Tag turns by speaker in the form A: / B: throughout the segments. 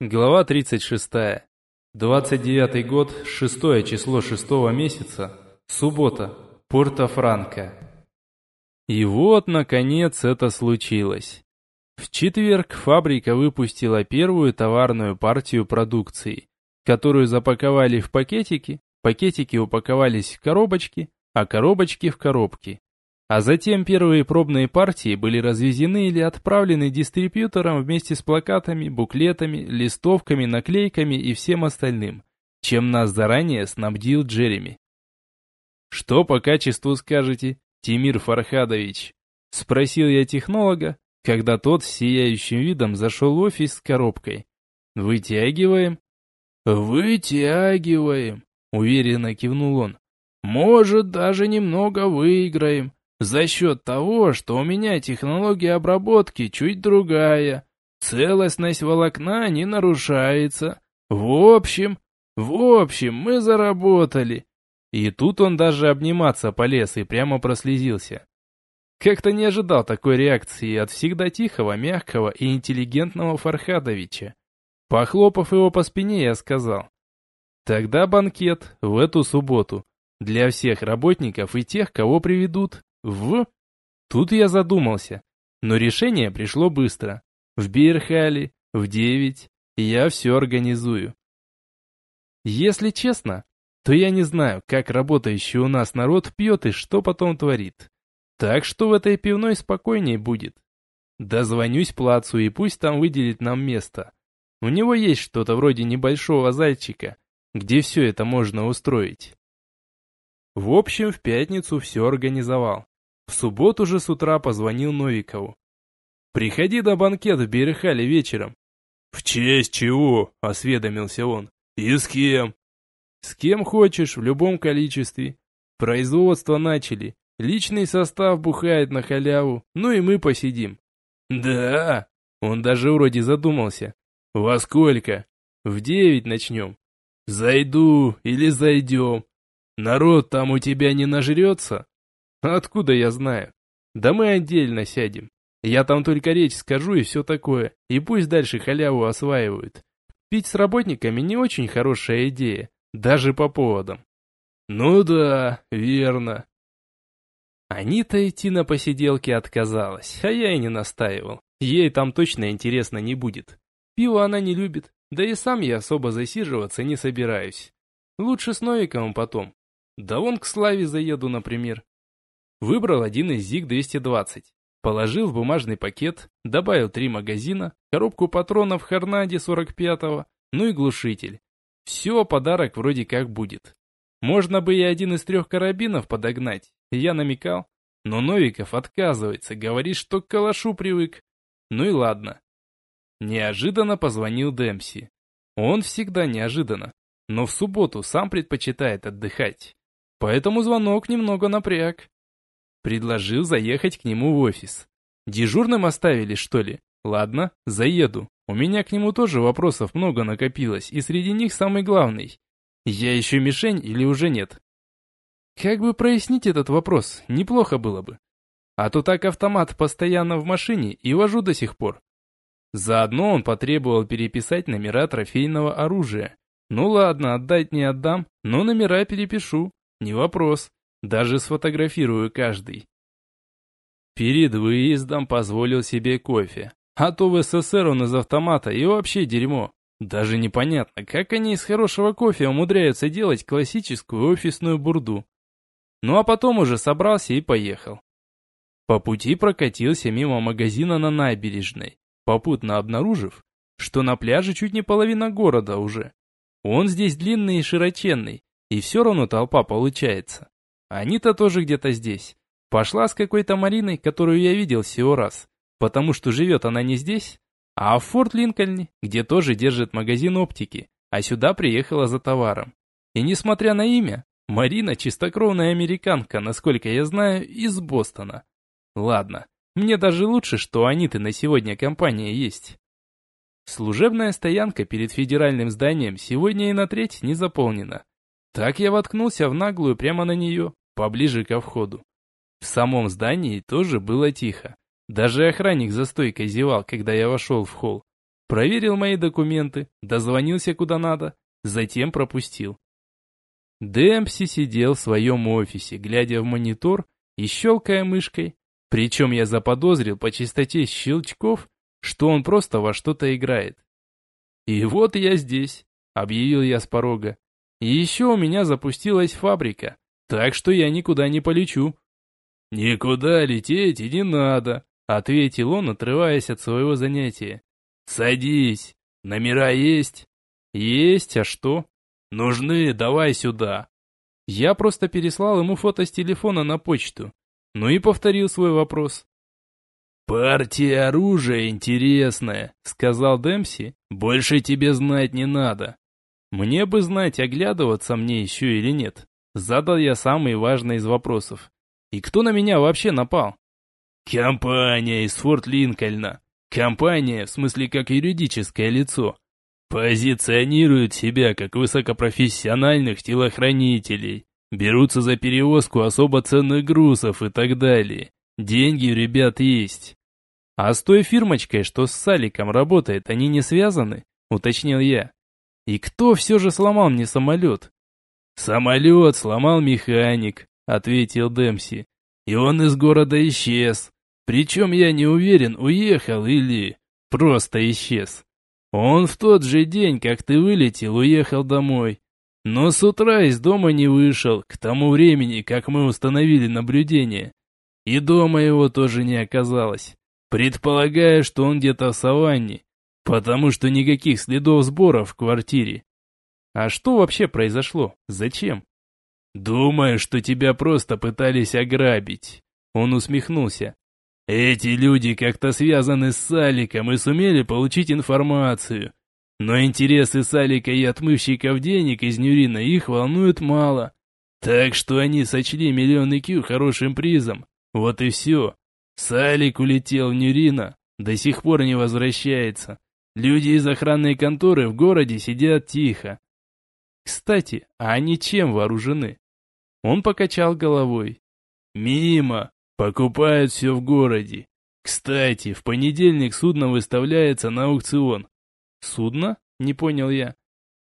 A: Глава 36. 29 год, 6 число 6 месяца, суббота, Порто-Франко. И вот, наконец, это случилось. В четверг фабрика выпустила первую товарную партию продукции, которую запаковали в пакетики, пакетики упаковались в коробочки, а коробочки в коробки. А затем первые пробные партии были развезены или отправлены дистрибьюторам вместе с плакатами, буклетами, листовками, наклейками и всем остальным, чем нас заранее снабдил Джереми. «Что по качеству скажете, Тимир Фархадович?» – спросил я технолога, когда тот с сияющим видом зашел в офис с коробкой. «Вытягиваем?» «Вытягиваем», – уверенно кивнул он. «Может, даже немного выиграем. За счет того, что у меня технология обработки чуть другая. Целостность волокна не нарушается. В общем, в общем, мы заработали. И тут он даже обниматься полез и прямо прослезился. Как-то не ожидал такой реакции от всегда тихого, мягкого и интеллигентного Фархадовича. Похлопав его по спине, я сказал. Тогда банкет в эту субботу. Для всех работников и тех, кого приведут. В... Тут я задумался, но решение пришло быстро. В Бирхале, в девять, я все организую. Если честно, то я не знаю, как работающий у нас народ пьет и что потом творит. Так что в этой пивной спокойней будет. Дозвонюсь плацу и пусть там выделит нам место. У него есть что-то вроде небольшого зальчика, где все это можно устроить. В общем, в пятницу все организовал. В субботу же с утра позвонил Новикову. «Приходи до банкета в Берехале вечером». «В честь чего?» – осведомился он. «И с кем?» «С кем хочешь, в любом количестве. Производство начали. Личный состав бухает на халяву, ну и мы посидим». «Да?» Он даже вроде задумался. «Во сколько?» «В девять начнем». «Зайду или зайдем. Народ там у тебя не нажрется?» Откуда я знаю? Да мы отдельно сядем. Я там только речь скажу и все такое, и пусть дальше халяву осваивают. Пить с работниками не очень хорошая идея, даже по поводам. Ну да, верно. Анита идти на посиделки отказалась, а я и не настаивал. Ей там точно интересно не будет. Пиво она не любит, да и сам я особо засиживаться не собираюсь. Лучше с Новиковым потом. Да вон к Славе заеду, например. Выбрал один из ЗИГ-220. Положил в бумажный пакет, добавил три магазина, коробку патронов Харнади 45-го, ну и глушитель. Все, подарок вроде как будет. Можно бы и один из трех карабинов подогнать, я намекал. Но Новиков отказывается, говорит, что к калашу привык. Ну и ладно. Неожиданно позвонил Демси. Он всегда неожиданно, но в субботу сам предпочитает отдыхать. Поэтому звонок немного напряг. Предложил заехать к нему в офис. Дежурным оставили, что ли? Ладно, заеду. У меня к нему тоже вопросов много накопилось, и среди них самый главный. Я еще мишень или уже нет? Как бы прояснить этот вопрос, неплохо было бы. А то так автомат постоянно в машине и вожу до сих пор. Заодно он потребовал переписать номера трофейного оружия. Ну ладно, отдать не отдам, но номера перепишу. Не вопрос. Даже сфотографирую каждый. Перед выездом позволил себе кофе. А то в СССР он из автомата и вообще дерьмо. Даже непонятно, как они из хорошего кофе умудряются делать классическую офисную бурду. Ну а потом уже собрался и поехал. По пути прокатился мимо магазина на набережной, попутно обнаружив, что на пляже чуть не половина города уже. Он здесь длинный и широченный, и все равно толпа получается. Анита тоже где-то здесь. Пошла с какой-то Мариной, которую я видел всего раз, потому что живет она не здесь, а в Форт Линкольне, где тоже держит магазин оптики, а сюда приехала за товаром. И несмотря на имя, Марина чистокровная американка, насколько я знаю, из Бостона. Ладно, мне даже лучше, что Аниты на сегодня компания есть. Служебная стоянка перед федеральным зданием сегодня и на треть не заполнена. Так я воткнулся в наглую прямо на нее, поближе ко входу. В самом здании тоже было тихо. Даже охранник за стойкой зевал, когда я вошел в холл. проверил мои документы, дозвонился куда надо, затем пропустил. Демпси сидел в своем офисе, глядя в монитор и щелкая мышкой. Причем я заподозрил по частоте щелчков, что он просто во что-то играет. «И вот я здесь», — объявил я с порога. «И еще у меня запустилась фабрика, так что я никуда не полечу». «Никуда лететь и не надо», — ответил он, отрываясь от своего занятия. «Садись. Номера есть?» «Есть, а что?» «Нужны, давай сюда». Я просто переслал ему фото с телефона на почту. Ну и повторил свой вопрос. «Партия оружия интересная», — сказал Демпси. «Больше тебе знать не надо». Мне бы знать, оглядываться мне еще или нет. Задал я самый важный из вопросов. И кто на меня вообще напал? Компания из Форт Линкольна. Компания, в смысле как юридическое лицо, позиционирует себя как высокопрофессиональных телохранителей, берутся за перевозку особо ценных грузов и так далее. Деньги у ребят есть. А с той фирмочкой, что с Саликом работает, они не связаны? Уточнил я. И кто все же сломал мне самолет? Самолет сломал механик, ответил Демси. И он из города исчез. Причем я не уверен, уехал или просто исчез. Он в тот же день, как ты вылетел, уехал домой. Но с утра из дома не вышел, к тому времени, как мы установили наблюдение. И дома его тоже не оказалось. Предполагаю, что он где-то в саванне, потому что никаких следов сбора в квартире. А что вообще произошло? Зачем? Думаю, что тебя просто пытались ограбить. Он усмехнулся. Эти люди как-то связаны с Саликом и сумели получить информацию. Но интересы Салика и отмывщиков денег из Нюрина их волнуют мало. Так что они сочли миллион Кью хорошим призом. Вот и все. Салик улетел в Нюрина, до сих пор не возвращается. Люди из охранной конторы в городе сидят тихо. Кстати, а они чем вооружены? Он покачал головой. Мимо. Покупают все в городе. Кстати, в понедельник судно выставляется на аукцион. Судно? Не понял я.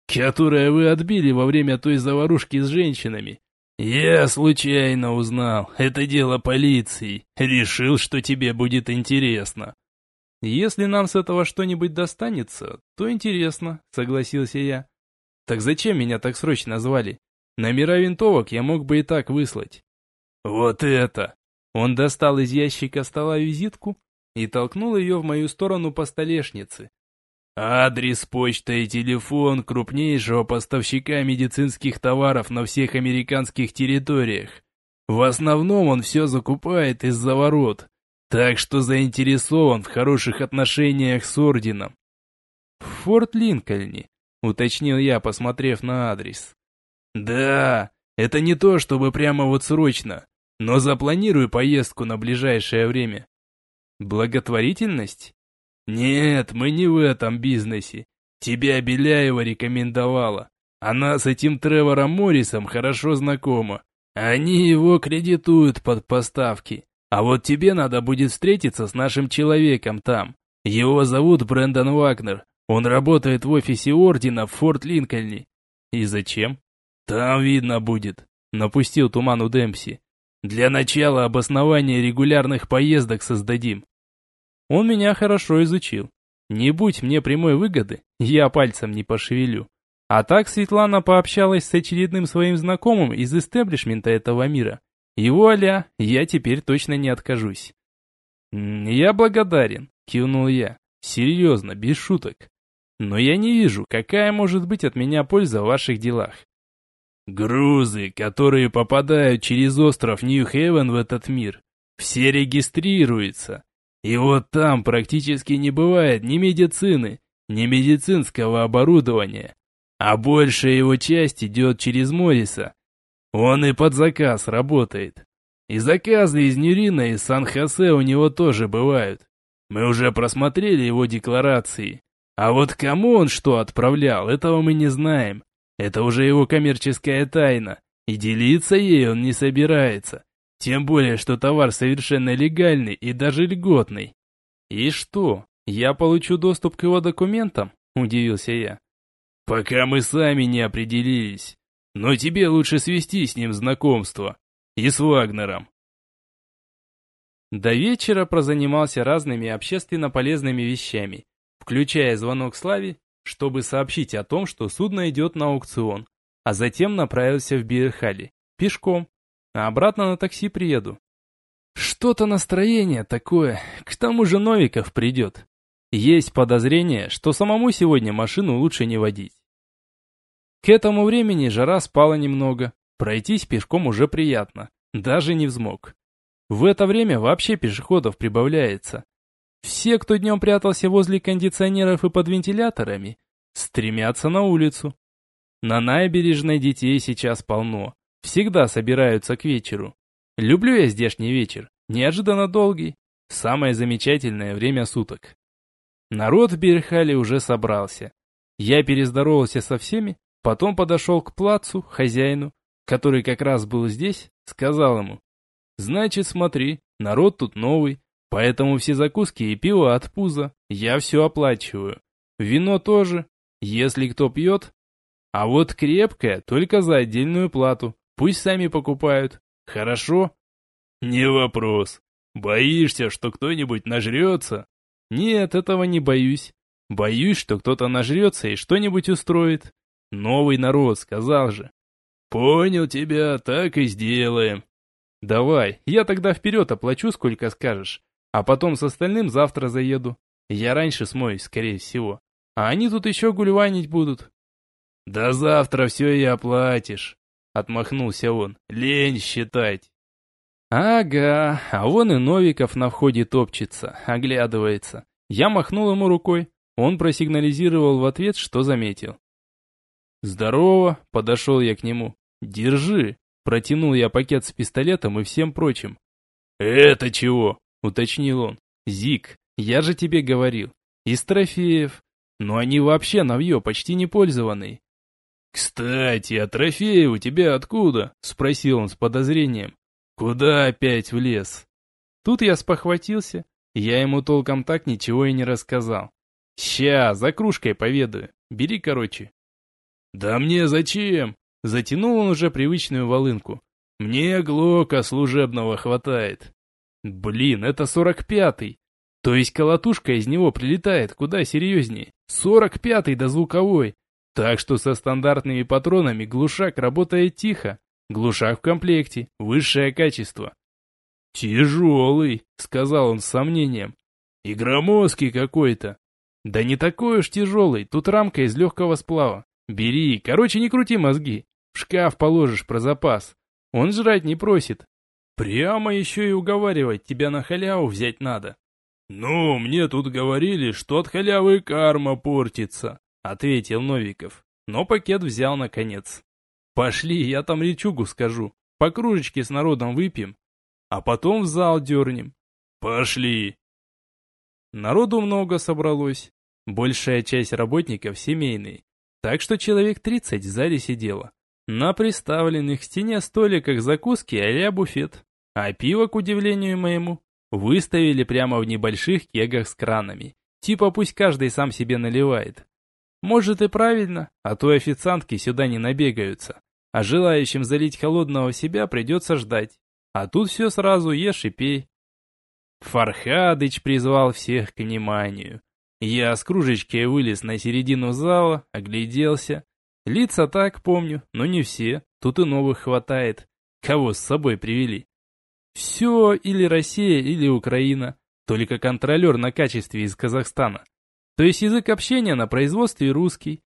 A: Которое вы отбили во время той заварушки с женщинами. Я случайно узнал. Это дело полиции. Решил, что тебе будет интересно. Если нам с этого что-нибудь достанется, то интересно, согласился я. Так зачем меня так срочно звали? Номера винтовок я мог бы и так выслать. Вот это! Он достал из ящика стола визитку и толкнул ее в мою сторону по столешнице. Адрес, почта и телефон крупнейшего поставщика медицинских товаров на всех американских территориях. В основном он все закупает из-за ворот, так что заинтересован в хороших отношениях с орденом. В Форт Линкольне, уточнил я, посмотрев на адрес. Да, это не то, чтобы прямо вот срочно, но запланирую поездку на ближайшее время. Благотворительность? Нет, мы не в этом бизнесе. Тебя Беляева рекомендовала. Она с этим Тревором Моррисом хорошо знакома. Они его кредитуют под поставки. А вот тебе надо будет встретиться с нашим человеком там. Его зовут Брэндон Вагнер. Он работает в офисе Ордена в Форт Линкольне. И зачем? Там видно будет. Напустил туман у Демпси. Для начала обоснования регулярных поездок создадим. Он меня хорошо изучил. Не будь мне прямой выгоды, я пальцем не пошевелю. А так Светлана пообщалась с очередным своим знакомым из истеблишмента этого мира. И вуаля, я теперь точно не откажусь. «Я благодарен», — кивнул я. «Серьезно, без шуток. Но я не вижу, какая может быть от меня польза в ваших делах. Грузы, которые попадают через остров Нью-Хевен в этот мир, все регистрируются. И вот там практически не бывает ни медицины, ни медицинского оборудования. А большая его часть идет через Морриса. Он и под заказ работает. И заказы из Нюрина и Сан-Хосе у него тоже бывают. Мы уже просмотрели его декларации. А вот кому он что отправлял, этого мы не знаем. Это уже его коммерческая тайна, и делиться ей он не собирается. Тем более, что товар совершенно легальный и даже льготный. И что? Я получу доступ к его документам? Удивился я. Пока мы сами не определились. Но тебе лучше свести с ним знакомство. И с Вагнером. До вечера прозанимался разными общественно полезными вещами, включая звонок Славе, чтобы сообщить о том, что судно идет на аукцион, а затем направился в Бирхали, пешком, а обратно на такси приеду. Что-то настроение такое, к тому же Новиков придет. Есть подозрение, что самому сегодня машину лучше не водить. К этому времени жара спала немного, пройтись пешком уже приятно, даже не взмок. В это время вообще пешеходов прибавляется. Все, кто днем прятался возле кондиционеров и под вентиляторами, стремятся на улицу. На набережной детей сейчас полно. Всегда собираются к вечеру. Люблю я здешний вечер. Неожиданно долгий. Самое замечательное время суток. Народ в Берхале уже собрался. Я перездоровался со всеми, потом подошел к плацу, хозяину, который как раз был здесь, сказал ему, Значит, смотри, народ тут новый, поэтому все закуски и пиво от пуза. Я все оплачиваю. Вино тоже, если кто пьет. А вот крепкое только за отдельную плату. Пусть сами покупают. Хорошо? Не вопрос. Боишься, что кто-нибудь нажрется? Нет, этого не боюсь. Боюсь, что кто-то нажрется и что-нибудь устроит. Новый народ, сказал же. Понял тебя, так и сделаем. «Давай, я тогда вперед оплачу, сколько скажешь, а потом с остальным завтра заеду. Я раньше смоюсь, скорее всего. А они тут еще гульванить будут». «Да завтра все и оплатишь», — отмахнулся он. «Лень считать». «Ага, а вон и Новиков на входе топчется, оглядывается. Я махнул ему рукой. Он просигнализировал в ответ, что заметил. «Здорово», — подошел я к нему. «Держи». Протянул я пакет с пистолетом и всем прочим. «Это чего?» — уточнил он. «Зик, я же тебе говорил. Из трофеев. Но они вообще навье, почти не пользованные». «Кстати, а трофеи у тебя откуда?» — спросил он с подозрением. «Куда опять влез?» Тут я спохватился. Я ему толком так ничего и не рассказал. «Ща, за кружкой поведаю. Бери, короче». «Да мне зачем?» Затянул он уже привычную волынку. «Мне глока служебного хватает». «Блин, это сорок пятый. То есть колотушка из него прилетает куда серьезнее. Сорок пятый до звуковой. Так что со стандартными патронами глушак работает тихо. Глушак в комплекте, высшее качество». «Тяжелый», — сказал он с сомнением. «И громоздкий какой-то». «Да не такой уж тяжелый, тут рамка из легкого сплава. Бери, короче, не крути мозги. В шкаф положишь про запас. Он жрать не просит. Прямо еще и уговаривать тебя на халяву взять надо. «Ну, мне тут говорили, что от халявы карма портится», — ответил Новиков. Но пакет взял наконец. «Пошли, я там речугу скажу. По кружечке с народом выпьем, а потом в зал дернем». «Пошли!» Народу много собралось. Большая часть работников семейные. Так что человек тридцать в зале сидело. На приставленных к стене столиках закуски а буфет, а пиво, к удивлению моему, выставили прямо в небольших кегах с кранами. Типа пусть каждый сам себе наливает. Может и правильно, а то официантки сюда не набегаются. А желающим залить холодного себя придется ждать. А тут все сразу ешь и пей. Фархадыч призвал всех к вниманию. Я с кружечкой вылез на середину зала, огляделся. Лица так помню, но не все. Тут и новых хватает. Кого с собой привели? Все или Россия, или Украина. Только контролер на качестве из Казахстана. То есть язык общения на производстве русский.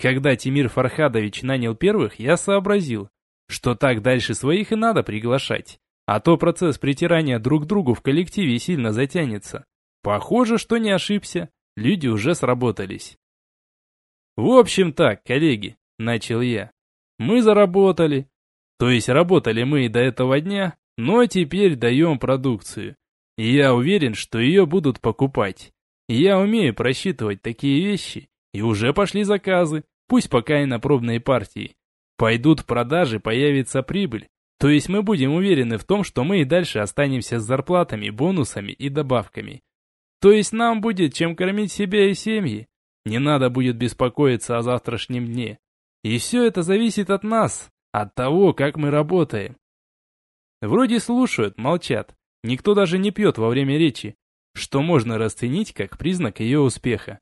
A: Когда Тимир Фархадович нанял первых, я сообразил, что так дальше своих и надо приглашать. А то процесс притирания друг к другу в коллективе сильно затянется. Похоже, что не ошибся. Люди уже сработались. В общем так, коллеги, начал я. Мы заработали. То есть работали мы и до этого дня, но теперь даем продукцию. И я уверен, что ее будут покупать. Я умею просчитывать такие вещи, и уже пошли заказы, пусть пока и на пробные партии. Пойдут продажи, появится прибыль. То есть мы будем уверены в том, что мы и дальше останемся с зарплатами, бонусами и добавками. То есть нам будет чем кормить себя и семьи. Не надо будет беспокоиться о завтрашнем дне. И все это зависит от нас, от того, как мы работаем. Вроде слушают, молчат. Никто даже не пьет во время речи, что можно расценить как признак ее успеха.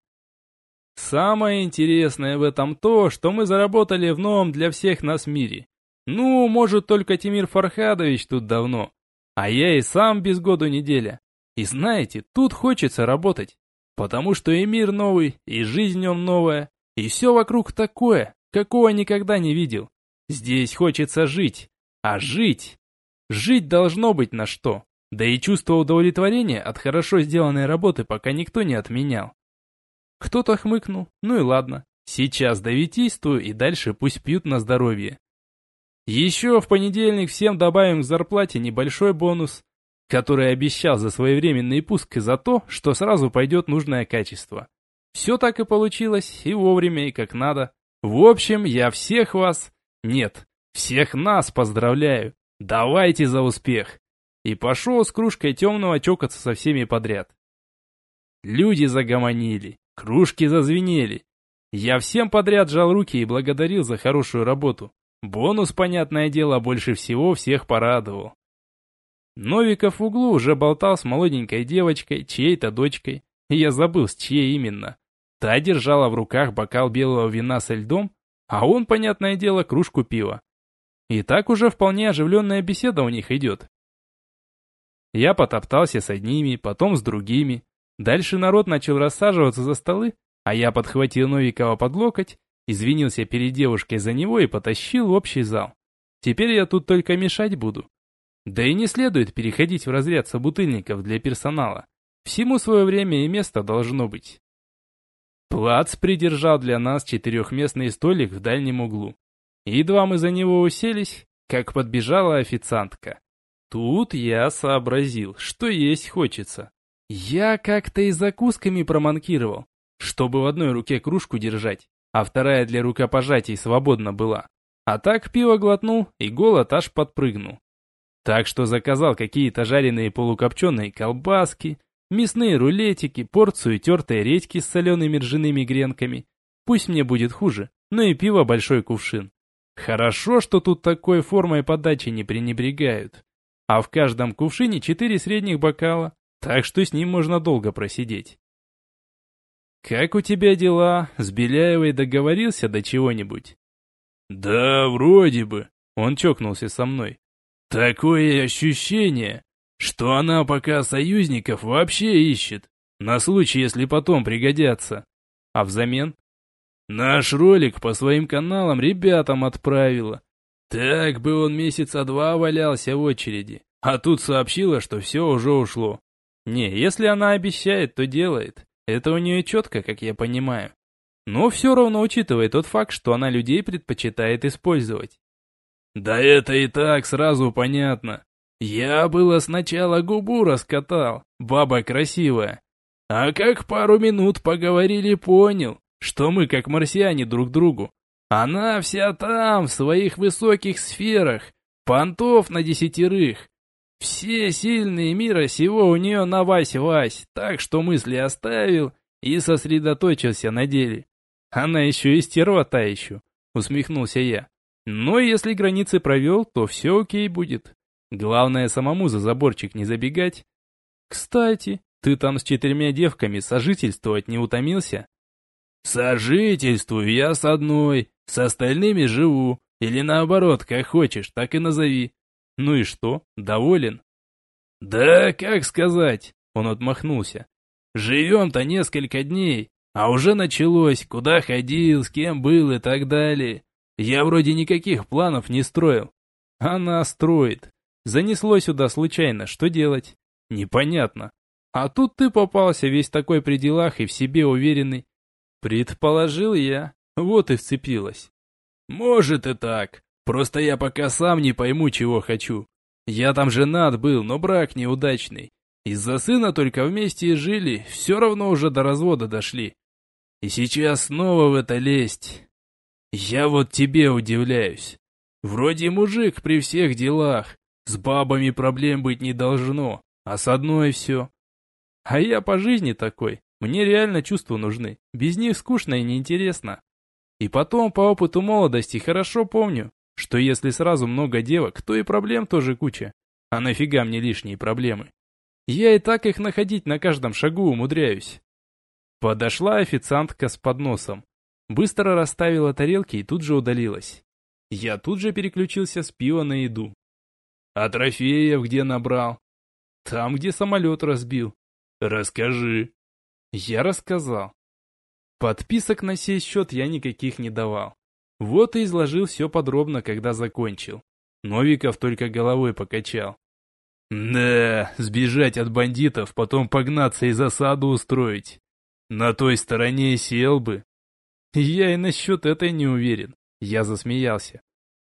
A: Самое интересное в этом то, что мы заработали в новом для всех нас мире. Ну, может, только Тимир Фархадович тут давно. А я и сам без году неделя. И знаете, тут хочется работать. Потому что и мир новый, и жизнь в нем новая, и все вокруг такое, какого никогда не видел. Здесь хочется жить. А жить? Жить должно быть на что. Да и чувство удовлетворения от хорошо сделанной работы пока никто не отменял. Кто-то хмыкнул, ну и ладно. Сейчас довитийствую и дальше пусть пьют на здоровье. Еще в понедельник всем добавим к зарплате небольшой бонус, который обещал за своевременный пуск и за то, что сразу пойдет нужное качество. Все так и получилось, и вовремя, и как надо. В общем, я всех вас, нет, всех нас поздравляю. Давайте за успех. И пошел с кружкой темного чокаться со всеми подряд. Люди загомонили, кружки зазвенели. Я всем подряд жал руки и благодарил за хорошую работу. Бонус, понятное дело, больше всего всех порадовал. Новиков в углу уже болтал с молоденькой девочкой, чьей-то дочкой. Я забыл, с чьей именно. Та держала в руках бокал белого вина со льдом, а он, понятное дело, кружку пива. И так уже вполне оживленная беседа у них идет. Я потоптался с одними, потом с другими. Дальше народ начал рассаживаться за столы, а я подхватил Новикова под локоть, извинился перед девушкой за него и потащил в общий зал. Теперь я тут только мешать буду. Да и не следует переходить в разряд собутыльников для персонала. Всему свое время и место должно быть. Плац придержал для нас четырехместный столик в дальнем углу. Едва мы за него уселись, как подбежала официантка. Тут я сообразил, что есть хочется. Я как-то и закусками проманкировал, чтобы в одной руке кружку держать, а вторая для рукопожатий свободно была. А так пиво глотнул, и голод аж подпрыгнул. Так что заказал какие-то жареные полукопченые колбаски, мясные рулетики, порцию тертой редьки с солеными ржаными гренками. Пусть мне будет хуже, но и пиво большой кувшин. Хорошо, что тут такой формой подачи не пренебрегают. А в каждом кувшине четыре средних бокала, так что с ним можно долго просидеть. «Как у тебя дела? С Беляевой договорился до чего-нибудь?»
B: «Да, вроде бы», —
A: он чокнулся со мной.
B: Такое ощущение, что она пока союзников вообще ищет, на случай, если потом пригодятся.
A: А взамен?
B: Наш ролик по своим каналам ребятам отправила. Так бы он месяца два валялся в очереди, а тут сообщила, что все уже ушло.
A: Не, если она обещает, то делает. Это у нее четко, как я понимаю. Но все равно учитывая тот факт, что она людей предпочитает использовать.
B: Да это и так сразу понятно. Я было сначала губу раскатал, баба красивая. А как пару минут поговорили, понял, что мы как марсиане друг другу. Она вся там, в своих высоких сферах, понтов на десятерых. Все сильные мира сего у нее на вась-вась, так что мысли оставил и сосредоточился на деле.
A: Она еще и стерва та еще, усмехнулся я. Но если границы провел, то все окей будет. Главное самому за заборчик не забегать. Кстати, ты там с четырьмя девками сожительствовать не утомился?
B: Сожительствую я с одной, с остальными живу. Или наоборот, как хочешь, так и назови.
A: Ну и что, доволен?
B: Да, как сказать, он отмахнулся. Живем-то несколько дней, а уже началось, куда ходил, с кем был и так далее. Я вроде никаких планов не строил.
A: Она строит. Занесло сюда случайно, что делать? Непонятно. А тут ты попался весь такой при делах и в себе уверенный. Предположил я. Вот и вцепилась.
B: Может и так. Просто я пока сам не пойму, чего хочу. Я там женат был, но брак неудачный. Из-за сына только вместе и жили, все равно уже до развода дошли. И сейчас снова в это лезть. Я вот тебе удивляюсь. Вроде мужик при всех делах. С бабами проблем быть не должно, а с одной все.
A: А я по жизни такой. Мне реально чувства нужны. Без них скучно и неинтересно. И потом, по опыту молодости, хорошо помню, что если сразу много девок, то и проблем тоже куча. А нафига мне лишние проблемы? Я и так их находить на каждом шагу умудряюсь. Подошла официантка с подносом. Быстро расставила тарелки и тут же удалилась. Я тут же переключился с пива на еду. А трофеев где набрал? Там, где самолет разбил. Расскажи. Я рассказал. Подписок на сей счет я никаких не давал. Вот и изложил все подробно, когда закончил. Новиков только головой покачал. Да, сбежать от бандитов, потом погнаться и засаду устроить. На той стороне сел бы. Я и насчет этой не уверен. Я засмеялся.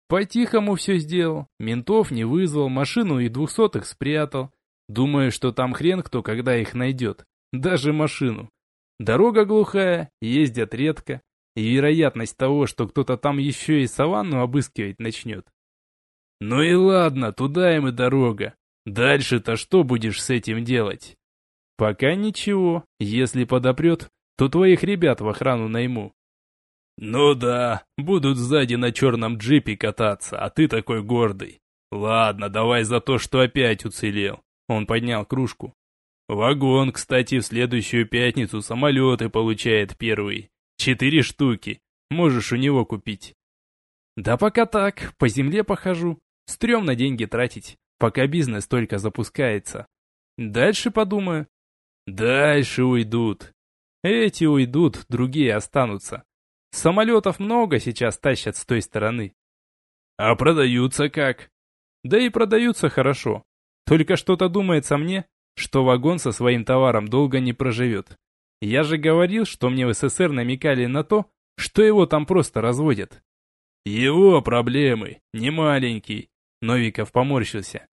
A: По-тихому все сделал. Ментов не вызвал, машину и двухсотых спрятал. Думаю, что там хрен кто когда их найдет. Даже машину. Дорога глухая, ездят редко. И вероятность того, что кто-то там еще и саванну обыскивать начнет. Ну и ладно, туда им и дорога. Дальше-то что будешь с этим делать? Пока ничего. Если подопрет, то твоих ребят в охрану найму. «Ну да, будут сзади на черном джипе кататься, а ты такой гордый. Ладно, давай за то, что опять уцелел». Он поднял кружку. «Вагон, кстати, в следующую пятницу самолеты получает первый. Четыре штуки. Можешь у него купить». «Да пока так, по земле похожу. Стремно деньги тратить, пока бизнес только запускается. Дальше подумаю». «Дальше уйдут. Эти уйдут, другие останутся. Самолетов много сейчас тащат с той стороны. А продаются как? Да и продаются хорошо. Только что-то думается мне, что вагон со своим товаром долго не проживет. Я же говорил, что мне в СССР намекали на то, что его там просто разводят. Его проблемы, не маленький. Новиков поморщился.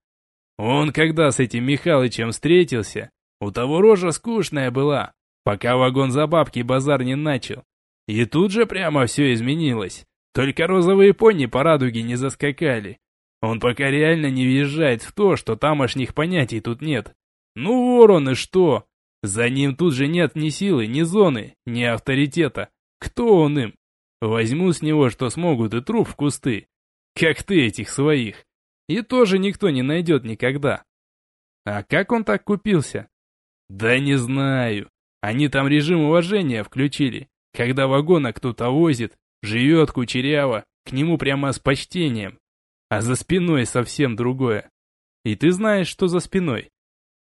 A: Он когда с этим Михалычем встретился, у того рожа скучная была, пока вагон за бабки базар не начал. И тут же прямо все изменилось. Только розовые пони по радуге не заскакали. Он пока реально не въезжает в то, что тамошних понятий тут нет. Ну ворон и что? За ним тут же нет ни силы, ни зоны, ни авторитета. Кто он им? Возьму с него, что смогут, и труп в кусты. Как ты этих своих. И тоже никто не найдет никогда. А как он так купился? Да не знаю. Они там режим уважения включили. Когда вагона кто-то возит, живет кучеряво, к нему прямо с почтением. А за спиной совсем другое. И ты знаешь, что за спиной?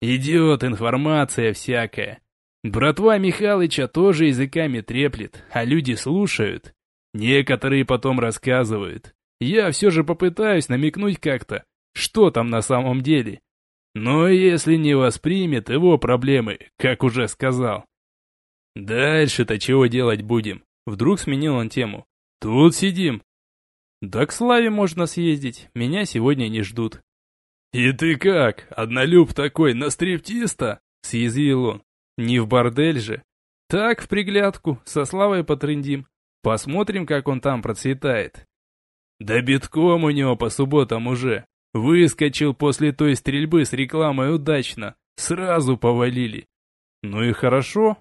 A: Идет информация всякая. Братва Михалыча тоже языками треплет, а люди слушают. Некоторые потом рассказывают. Я все же попытаюсь намекнуть как-то, что там на самом деле. Но если не воспримет его проблемы, как уже сказал, «Дальше-то чего делать будем?» Вдруг сменил он тему. «Тут сидим». «Да к Славе можно съездить, меня сегодня не ждут». «И ты как, однолюб такой, на стриптиста?» Съязвил он. «Не в бордель же. Так, в приглядку, со Славой потрындим. Посмотрим, как он там процветает». «Да битком у него по субботам уже. Выскочил после той стрельбы с рекламой удачно. Сразу повалили. Ну и хорошо,